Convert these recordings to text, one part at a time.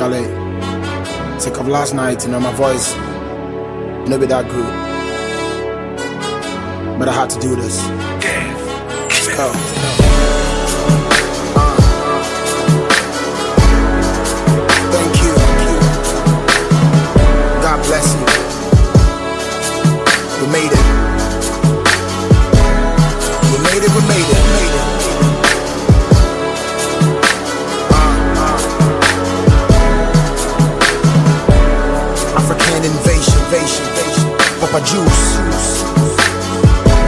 Charlie. Sick of last night, you know, my voice. No be that good. But I had to do this. Let's go. Invasion. Papa Juice.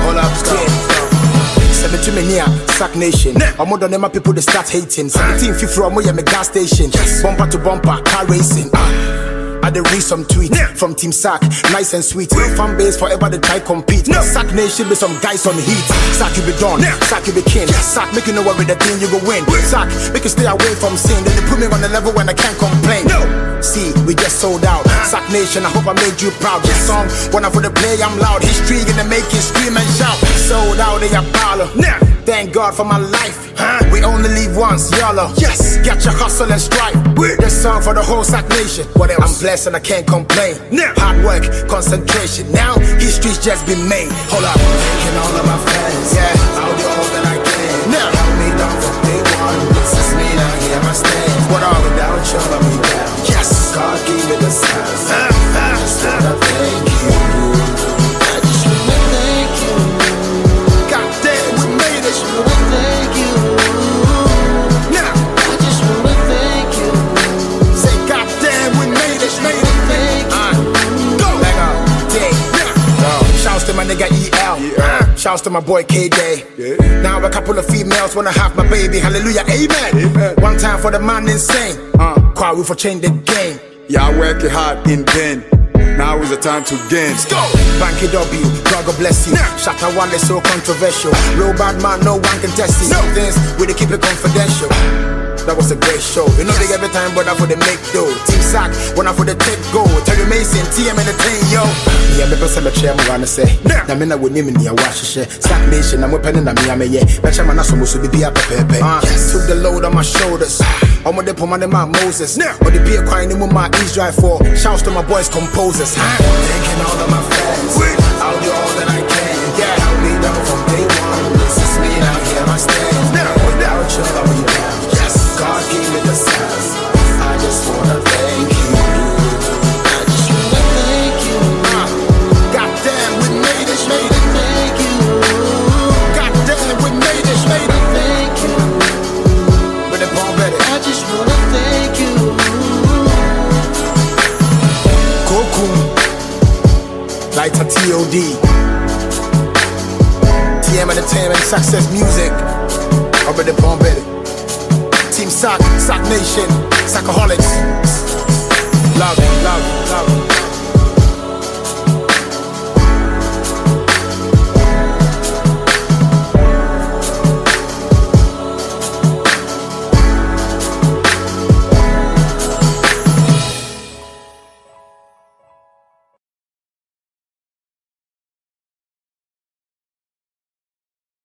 Hold up, yeah. Send it to me near Sark Nation. I'm on my people they start hating. 17 50 from where my gas station. Bumper to bumper, car racing. Ah. I dey read some tweet from Team Sark, nice and sweet. Fan base forever they try compete. Sark Nation be some guys on heat. Sack you be done, Sack you be king. Sack make you know what with the thing you go win. Sack make you stay away from sin. Then they put me on the level when I can't complain. See, we just sold out. Sark Nation, I hope I made you proud. This song, when I put the play, I'm loud. History gonna make you scream and shout. Sold out, they are baller. Thank God for my life. Huh? We only live once, YOLO. Yes, got your hustle and strive. This song for the whole Sark Nation. What else? I'm blessed and I can't complain. Hard work, concentration. Now history's just been made. Hold up. Thanking all of my fans. Yeah. My nigga EL. Uh, Shouts to my boy K Day. Now a couple of females wanna have my baby. Hallelujah, amen. One time for the man insane. Uh, Kwaru for change the game. Yeah, I work it hard in vain. Now is the time to gain. Let's go. Banky W, God bless you. Shatta Wale so controversial. Real bad man, no one can test it. Some things we keep it confidential. That was a great show. You know they every time, but I for the make dough. Sack, when I for the take go. Terry Mason, TM entertain yo. Yeah, me person me chair me wanna say. Na me na wo nim ni a wash she. Sark Nation, I'm penning na me am ye. Me chama na so mo so bi a pepepe. Ah. Took the load on my shoulders. I'm with the puma my Moses. Or the beer crying in my Israel for. Shouts to my boys composers. Ah. Thanking all of my fans. I'll do all that I can. With the ball better. I just wanna thank you. Lighter TOD. TM Entertainment, Success Music. Over the bomb better. Team Sark, Sark Nation, Sackaholics. Love.